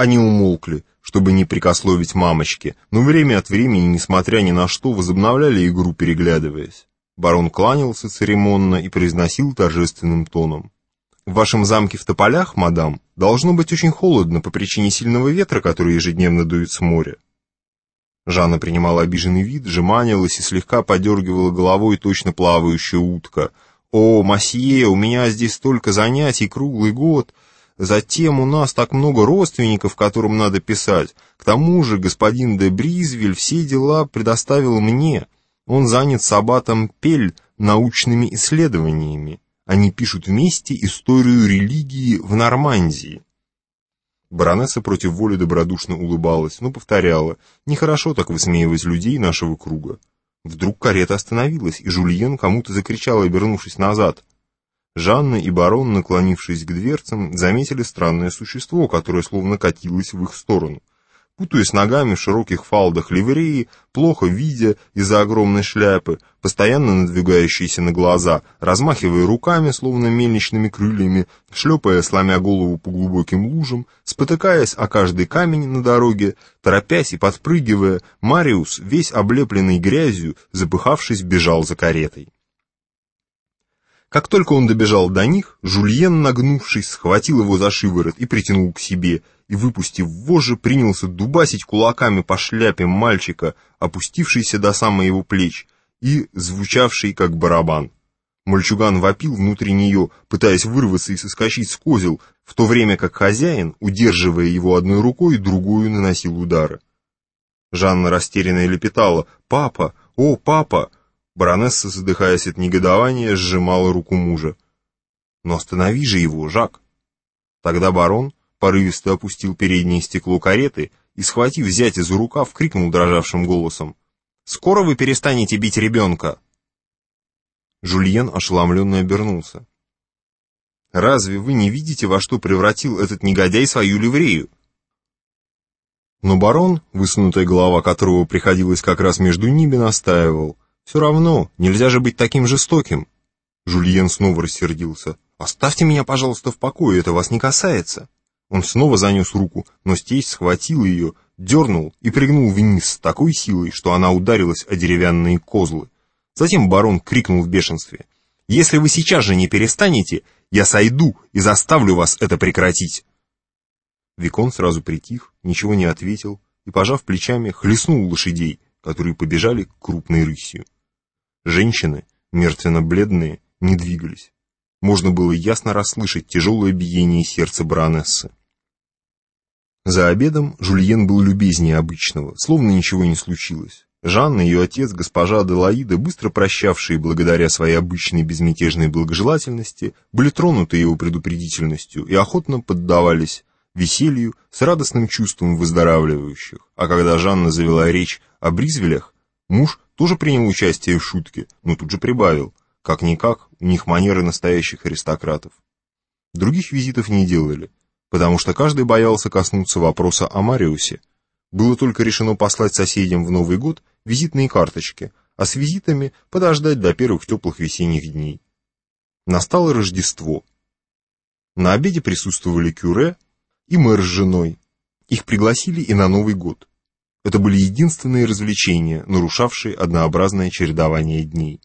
Они умолкли, чтобы не прикословить мамочке, но время от времени, несмотря ни на что, возобновляли игру, переглядываясь. Барон кланялся церемонно и произносил торжественным тоном. «В вашем замке в Тополях, мадам, должно быть очень холодно по причине сильного ветра, который ежедневно дует с моря». Жанна принимала обиженный вид, жеманилась и слегка подергивала головой точно плавающая утка. «О, масье, у меня здесь столько занятий круглый год!» Затем у нас так много родственников, которым надо писать. К тому же господин де Бризвель все дела предоставил мне. Он занят с аббатом Пель научными исследованиями. Они пишут вместе историю религии в Нормандии. Баронесса против воли добродушно улыбалась, но повторяла, нехорошо так высмеивать людей нашего круга. Вдруг карета остановилась, и Жульен кому-то закричал, обернувшись назад. Жанна и барон, наклонившись к дверцам, заметили странное существо, которое словно катилось в их сторону. Путаясь ногами в широких фалдах ливреи, плохо видя из-за огромной шляпы, постоянно надвигающиеся на глаза, размахивая руками, словно мельничными крыльями, шлепая, сломя голову по глубоким лужам, спотыкаясь о каждый камень на дороге, торопясь и подпрыгивая, Мариус, весь облепленный грязью, запыхавшись, бежал за каретой. Как только он добежал до них, Жульен, нагнувшись, схватил его за шиворот и притянул к себе, и, выпустив вожжи, принялся дубасить кулаками по шляпе мальчика, опустившейся до самой его плеч, и звучавший как барабан. Мальчуган вопил внутри нее, пытаясь вырваться и соскочить с козел, в то время как хозяин, удерживая его одной рукой, другую наносил удары. Жанна растерянно лепетала «Папа! О, папа!» Баронесса, задыхаясь от негодования, сжимала руку мужа. «Но останови же его, Жак!» Тогда барон порывисто опустил переднее стекло кареты и, схватив зятя за рукав, крикнул дрожавшим голосом. «Скоро вы перестанете бить ребенка!» Жульен ошеломленно обернулся. «Разве вы не видите, во что превратил этот негодяй свою ливрею?» Но барон, высунутая голова которого приходилась как раз между ними, настаивал. «Все равно, нельзя же быть таким жестоким!» Жульен снова рассердился. «Оставьте меня, пожалуйста, в покое, это вас не касается!» Он снова занес руку, но стесть схватил ее, дернул и пригнул вниз с такой силой, что она ударилась о деревянные козлы. Затем барон крикнул в бешенстве. «Если вы сейчас же не перестанете, я сойду и заставлю вас это прекратить!» Викон сразу притих, ничего не ответил и, пожав плечами, хлестнул лошадей, которые побежали крупной рысью. Женщины, мертвенно-бледные, не двигались. Можно было ясно расслышать тяжелое биение сердца баронессы. За обедом Жульен был любезнее обычного, словно ничего не случилось. Жанна и ее отец, госпожа Аделаида, быстро прощавшие благодаря своей обычной безмятежной благожелательности, были тронуты его предупредительностью и охотно поддавались веселью с радостным чувством выздоравливающих. А когда Жанна завела речь о Бризвелях, муж тоже принял участие в шутке, но тут же прибавил. Как-никак, у них манеры настоящих аристократов. Других визитов не делали, потому что каждый боялся коснуться вопроса о Мариусе. Было только решено послать соседям в Новый год визитные карточки, а с визитами подождать до первых теплых весенних дней. Настало Рождество. На обеде присутствовали Кюре и мэр с женой. Их пригласили и на Новый год. Это были единственные развлечения, нарушавшие однообразное чередование дней.